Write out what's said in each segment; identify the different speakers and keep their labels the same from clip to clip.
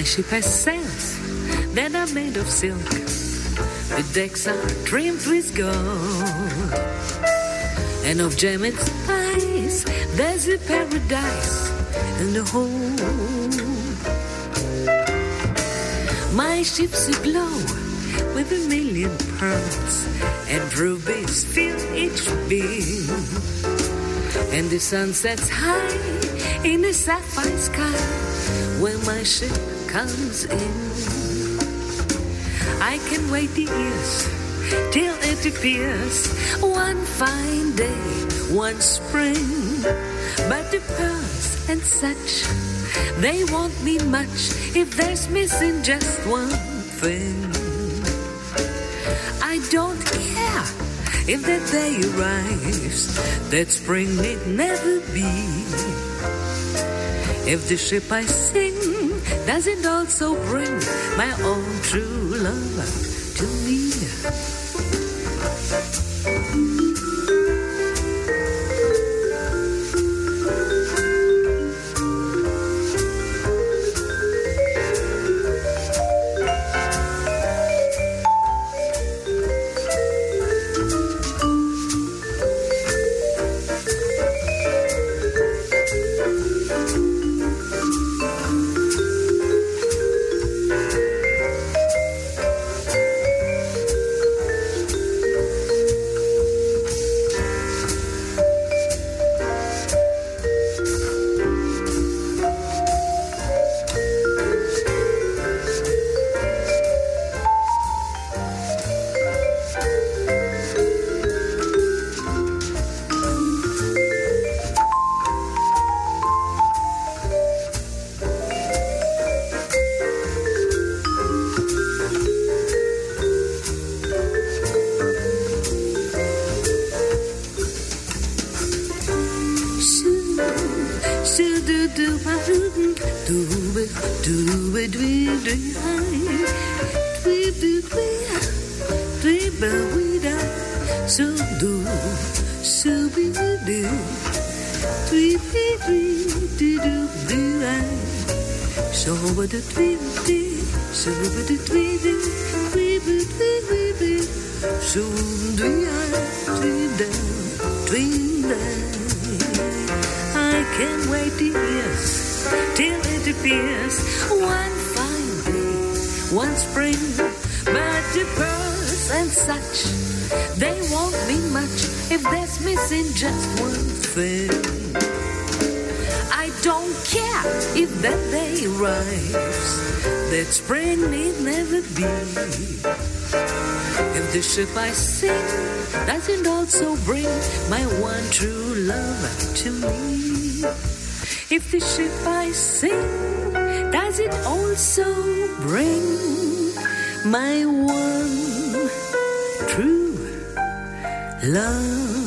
Speaker 1: My ship has sails that are made of silk. The decks are trimmed with gold. And of gem and spice, there's a paradise in the hold. My ship's aglow with a million pearls, and rubies fill each beam. And the sun sets high in a sapphire sky when my ship comes in. I can wait the years till it appears one fine day, one spring. But the pearls and such, they won't mean much if there's missing just one thing. I don't care if that day arrives, that spring need never be. If the ship I sing doesn't also bring my own true love to me. Arrives, that spring need never be. If the ship I sing doesn't also bring my one true love to me. If the ship I sing does it also bring my one true love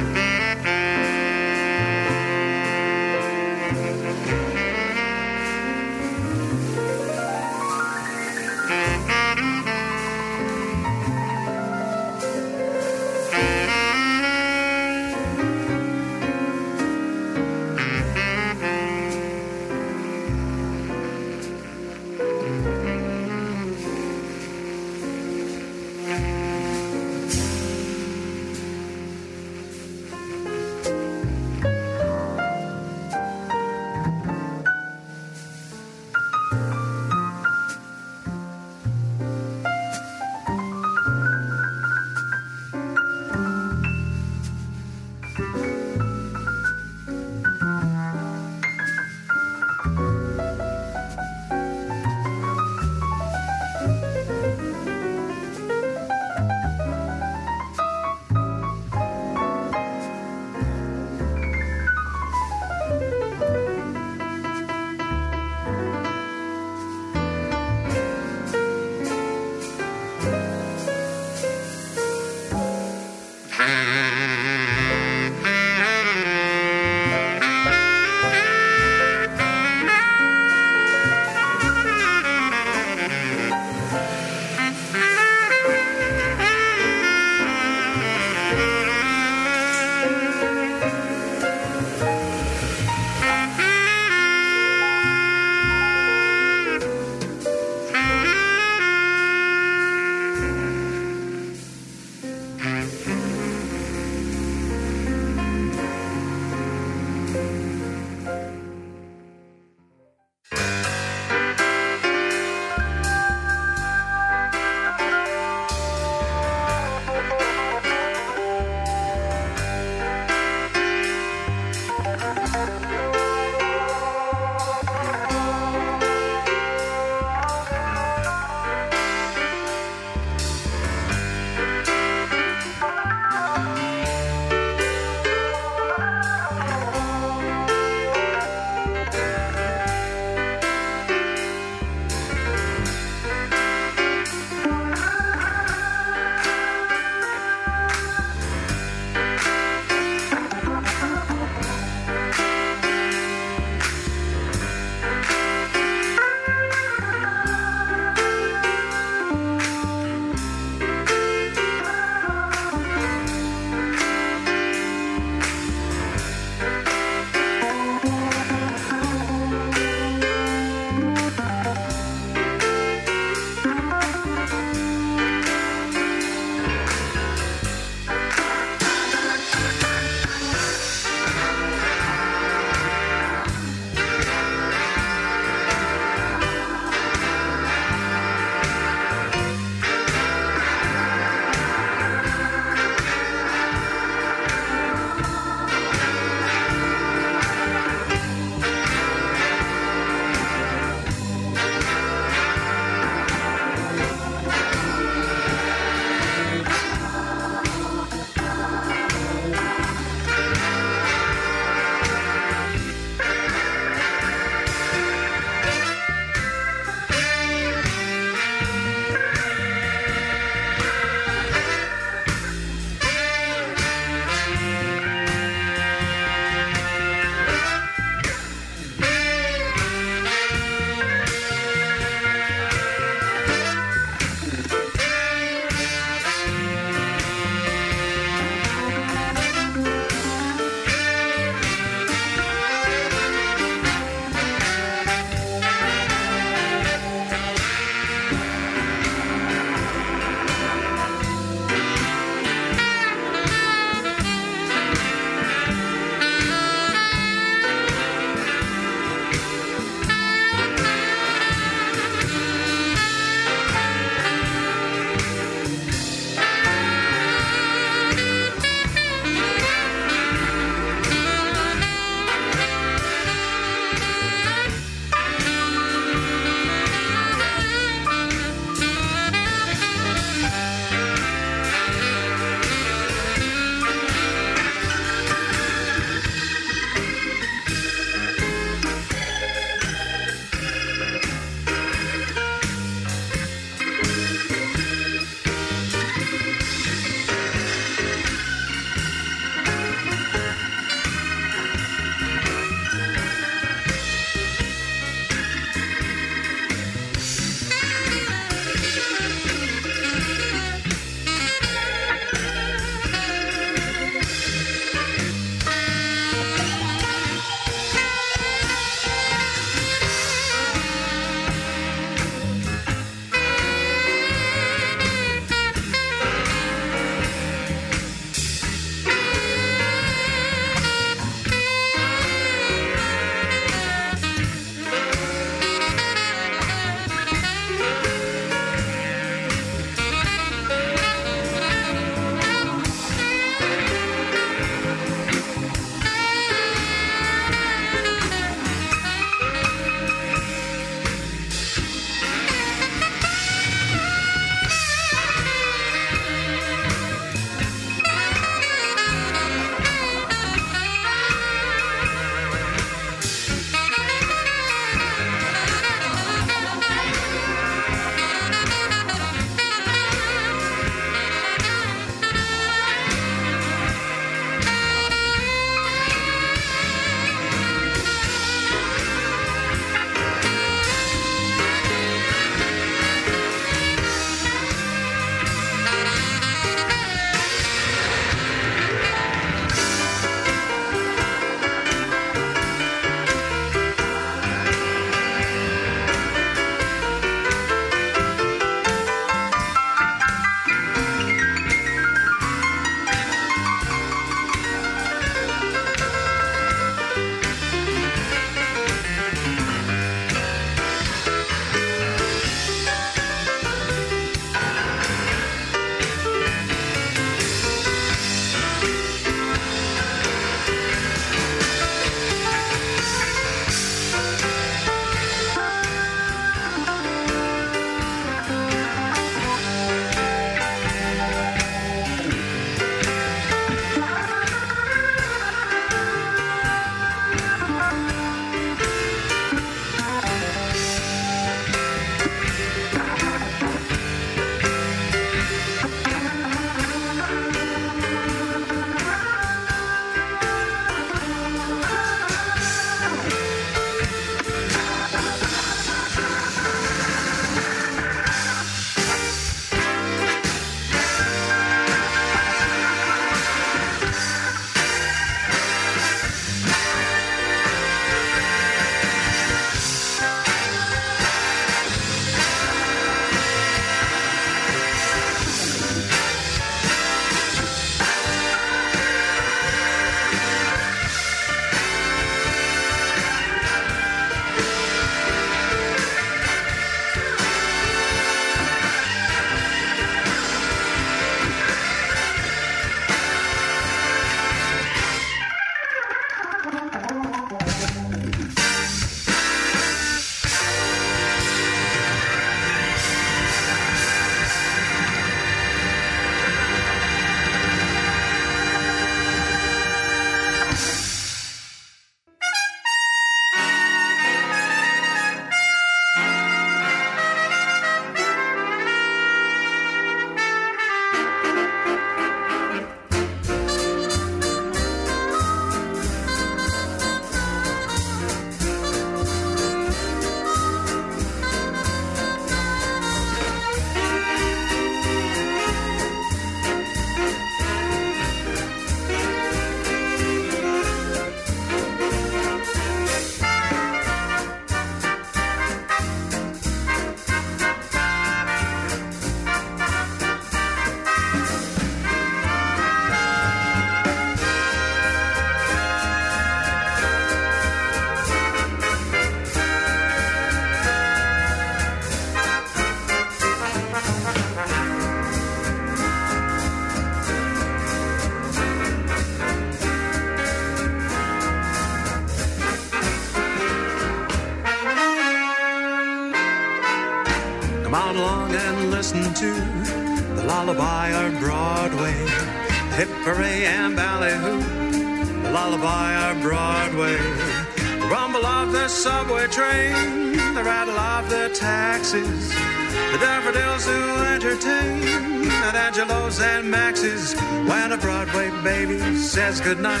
Speaker 2: the daffodils who entertain, and Angelo's and Maxie's, when a Broadway baby says goodnight,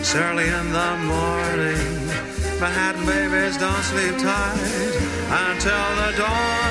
Speaker 2: it's early in the morning. Manhattan babies don't sleep tight until the dawn.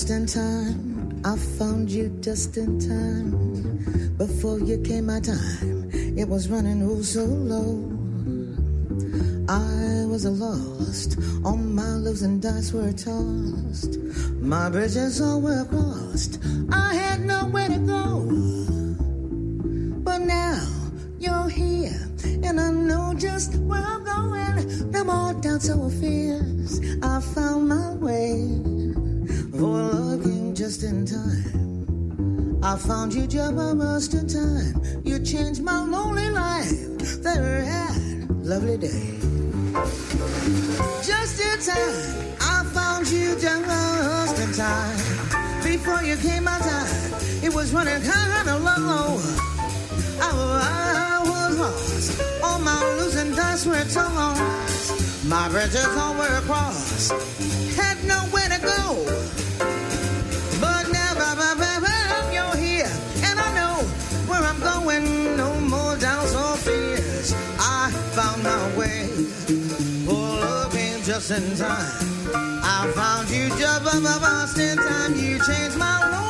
Speaker 3: Just in time, I found you just in time. Before you came, my time, it was running oh so low. I was lost, all my losing dice were tossed. My bridges all were crossed, I had nowhere to go. I found you just in time. You changed my lonely life. There had lovely day. Just in time, I found you just in time. Before you came my time, it was running kind of low. I, I was lost. All my losing dice were tossed. My bridges all were crossed. Had nowhere to go. Just in time. I found you just in time. You changed my life.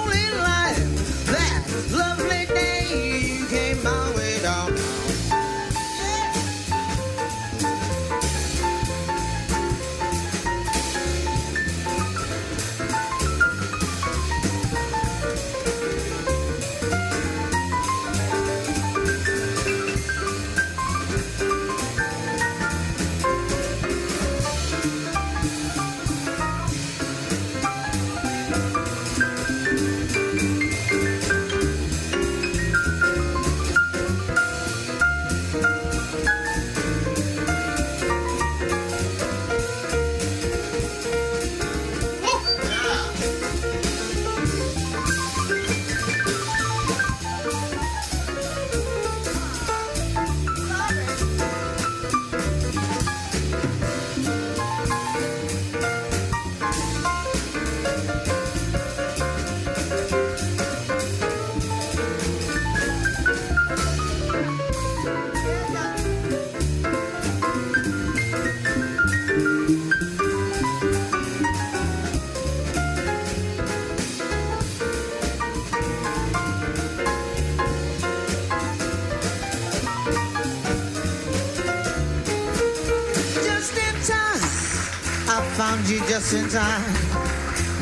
Speaker 3: Just in time.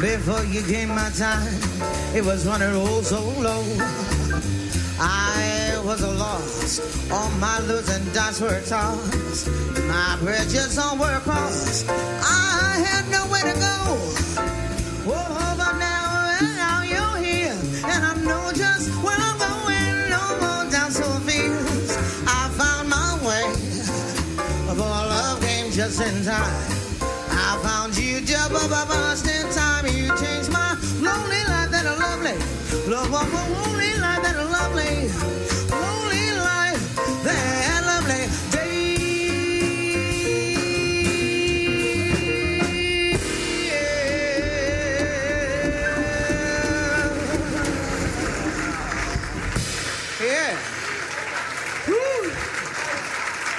Speaker 3: Before you came my time, it was running oh so low. I was a lost, all my losing dice were tossed. My bridges all were crossed. I had nowhere to go. Oh, but now, now you're here, and I know just where I'm going. No more doubts or fears. I found my way, for love came just in time.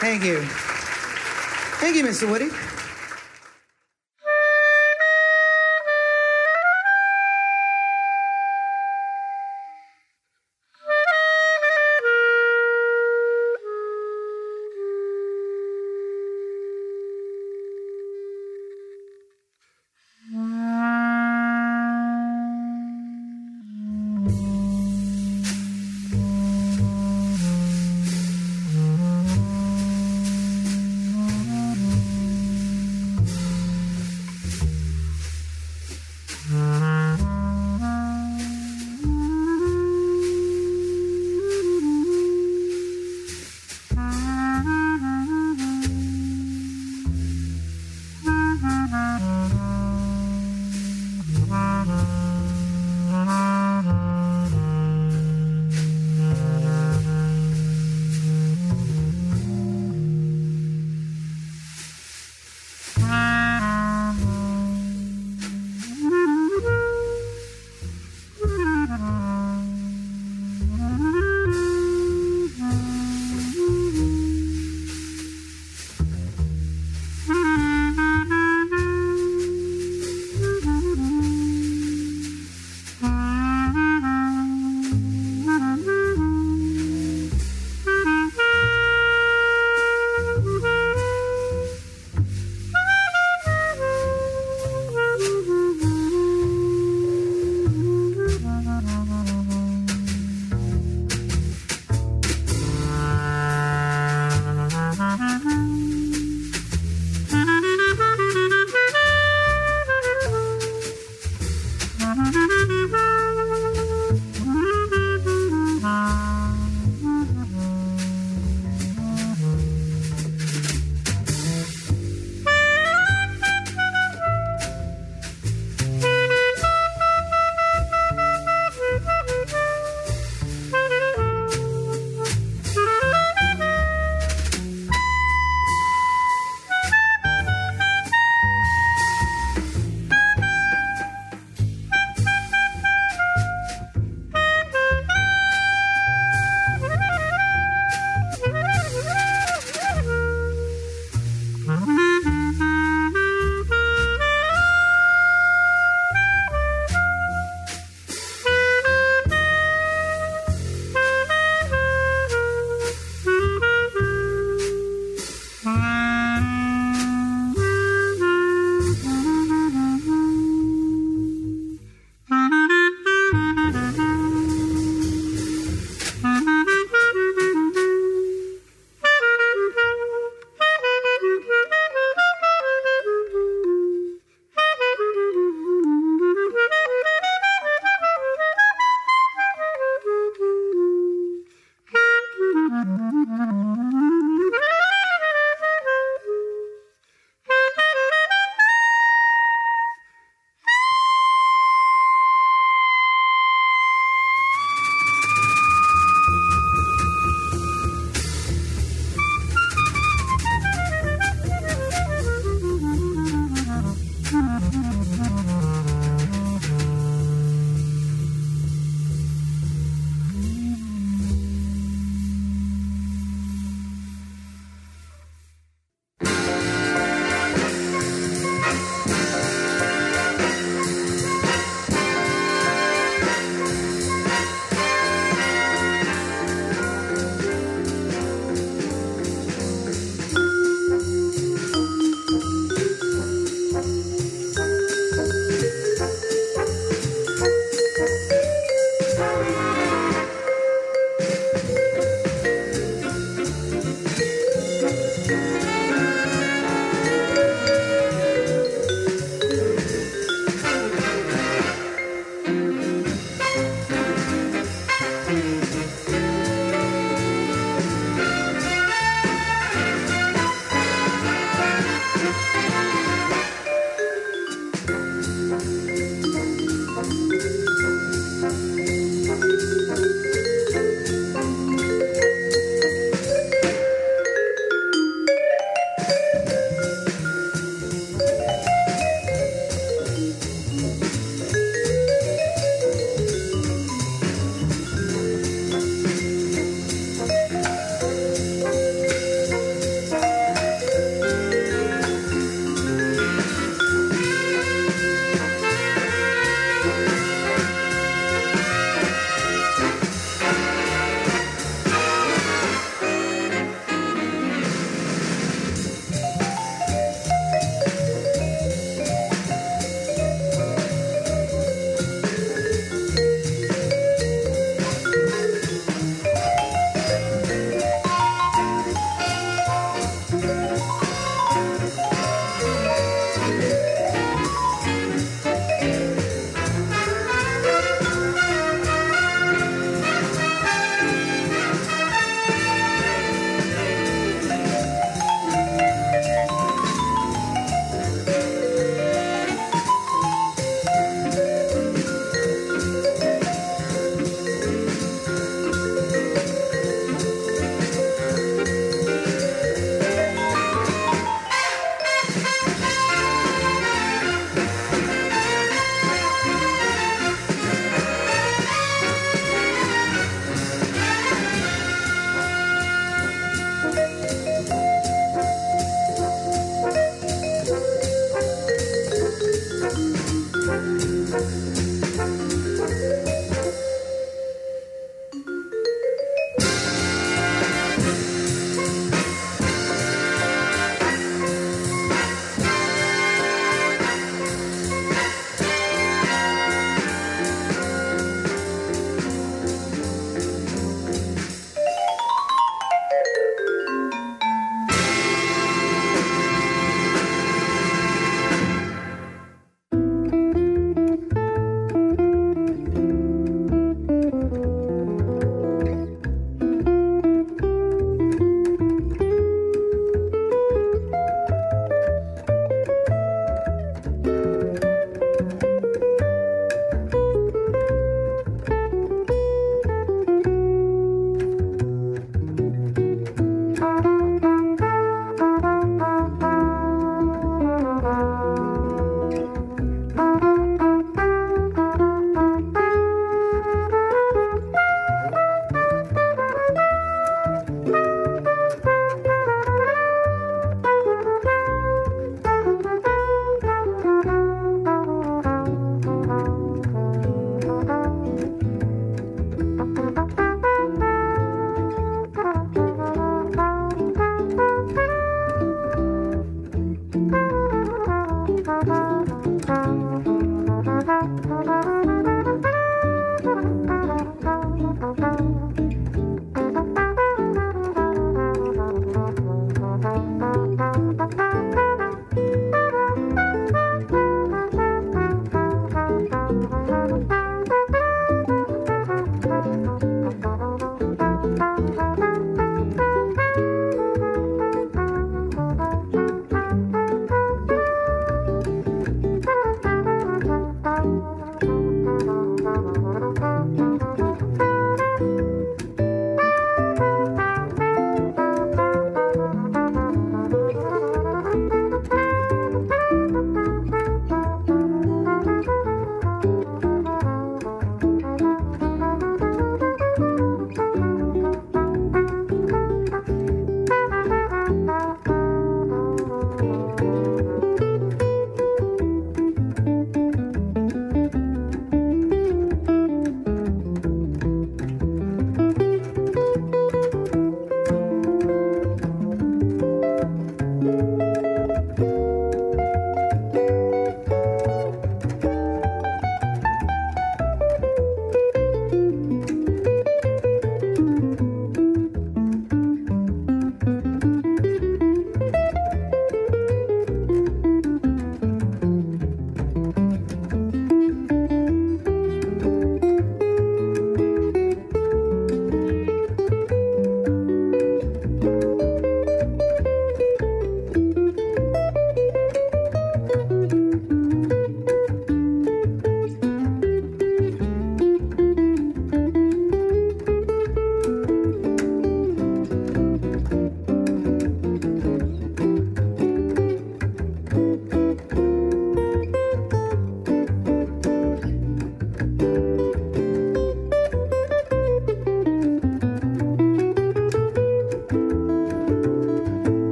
Speaker 3: Thank you. Thank you, Mr. Woody.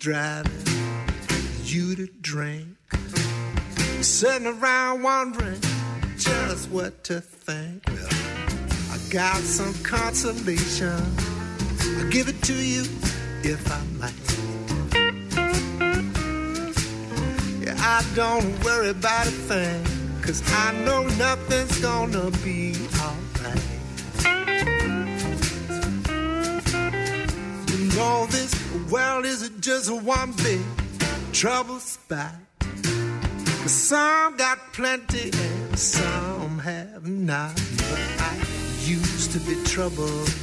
Speaker 2: Driving you to drink, sitting around wondering just what to think. Well, I got some consolation. I'll give it to you if I might. Yeah, I don't worry about a thing, cause I know nothing's gonna be alright. You know this world isn't just one big trouble spot. Some got plenty and some have not. But I used to be troubled.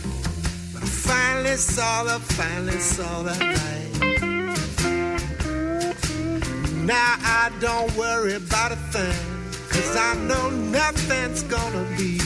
Speaker 2: But I finally saw the, finally saw that light. Now I don't worry about a thing. Cause I know nothing's gonna be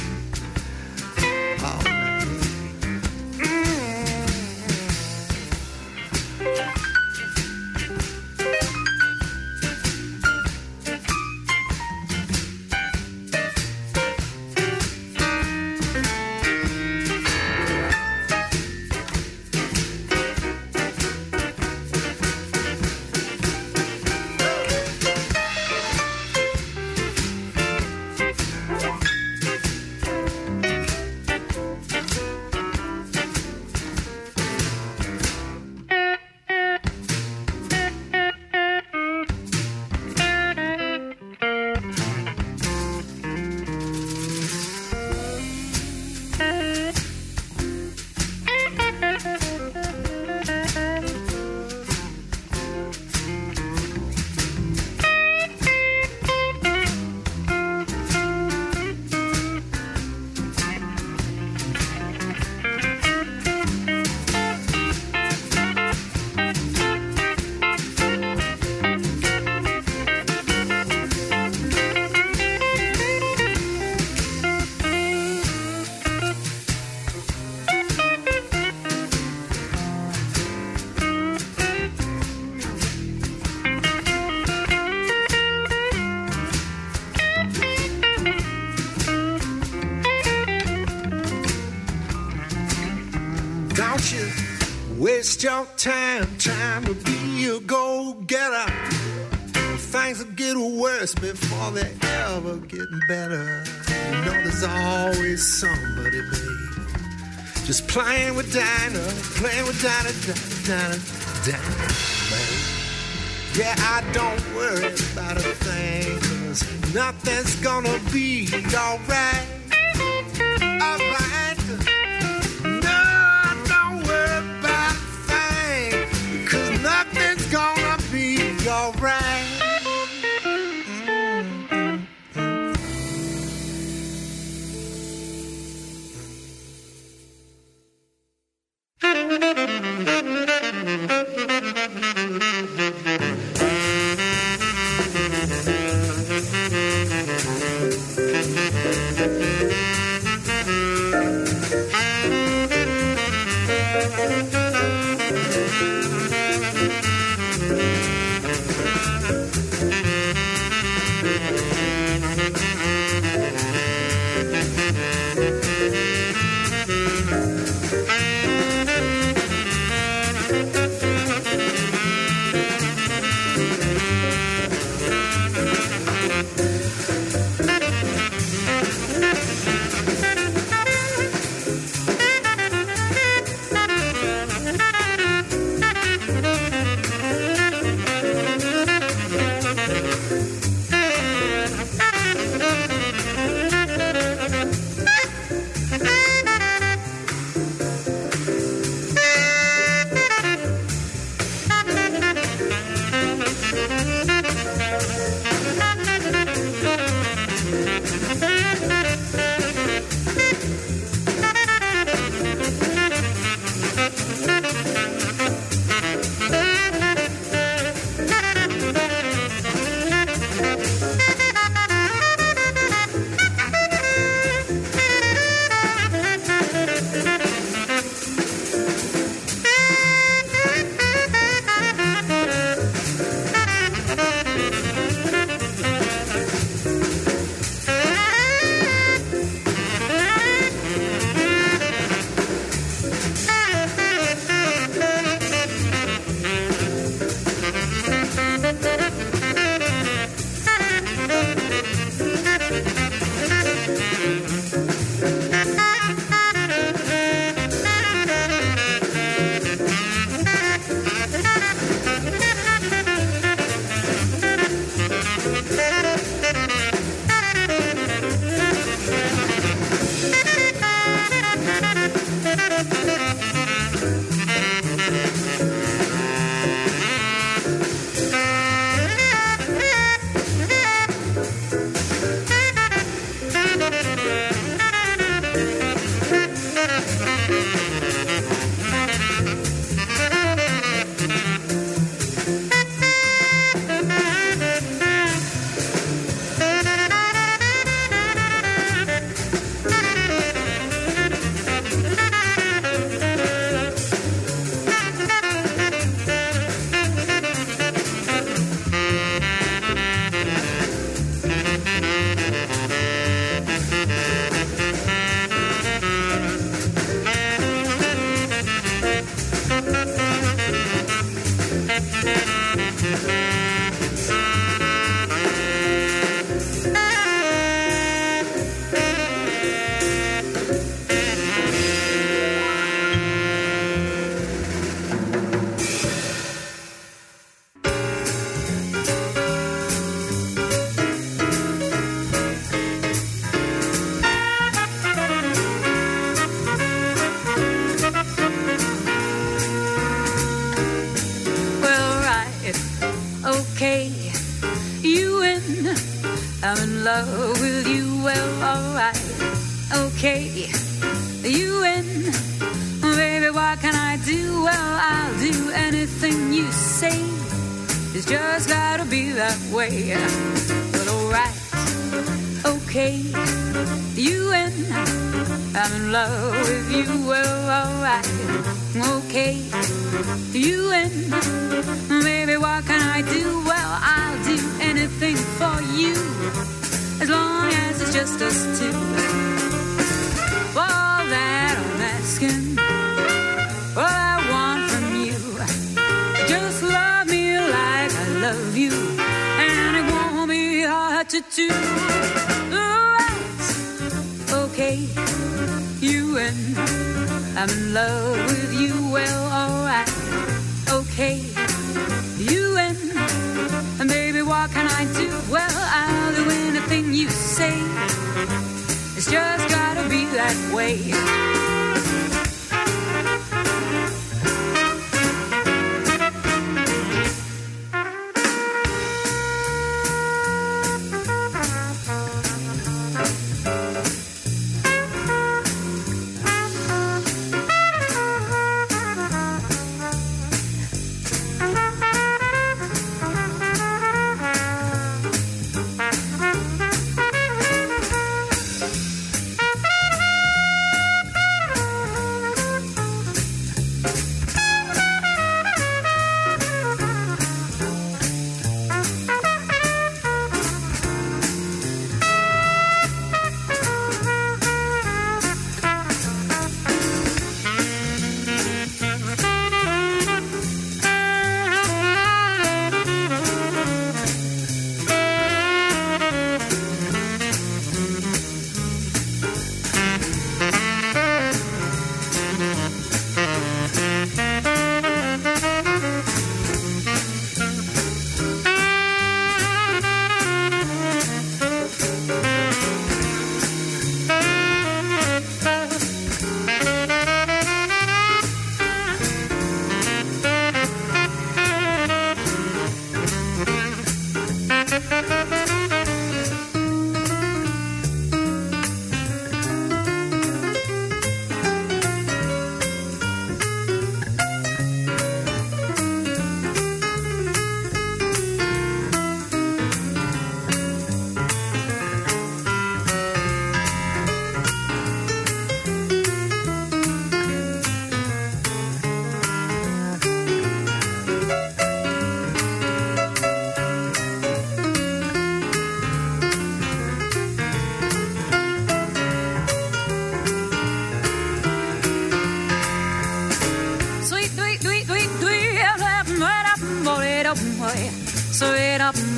Speaker 2: waste your time trying to be a go-getter. Things will get worse before they ever get better. You know there's always somebody, babe. Just playing with Dinah, playing with Dinah, Dinah, Dinah, Dinah, babe. Yeah, I don't worry about a thing, cause nothing's gonna be. Alright.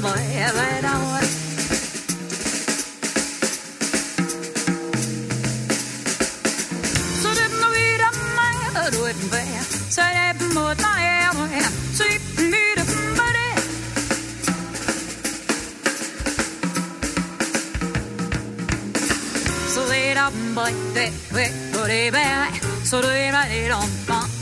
Speaker 4: mọi đêm nó đi đắm anh ở về Say đêm mùa ta em em Sweet me the body So they đắm bởi tệ Rồi đi bé lại So đôi ra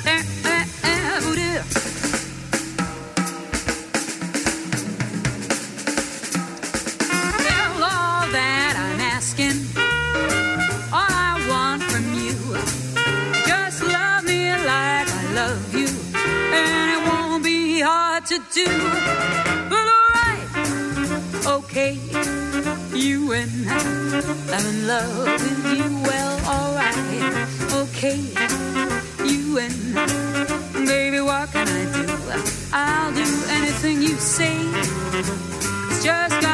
Speaker 4: do. But alright, okay, you and I, I'm in love with you. Well, alright, okay, you and I, baby, what can I do? I'll do anything you say. It's just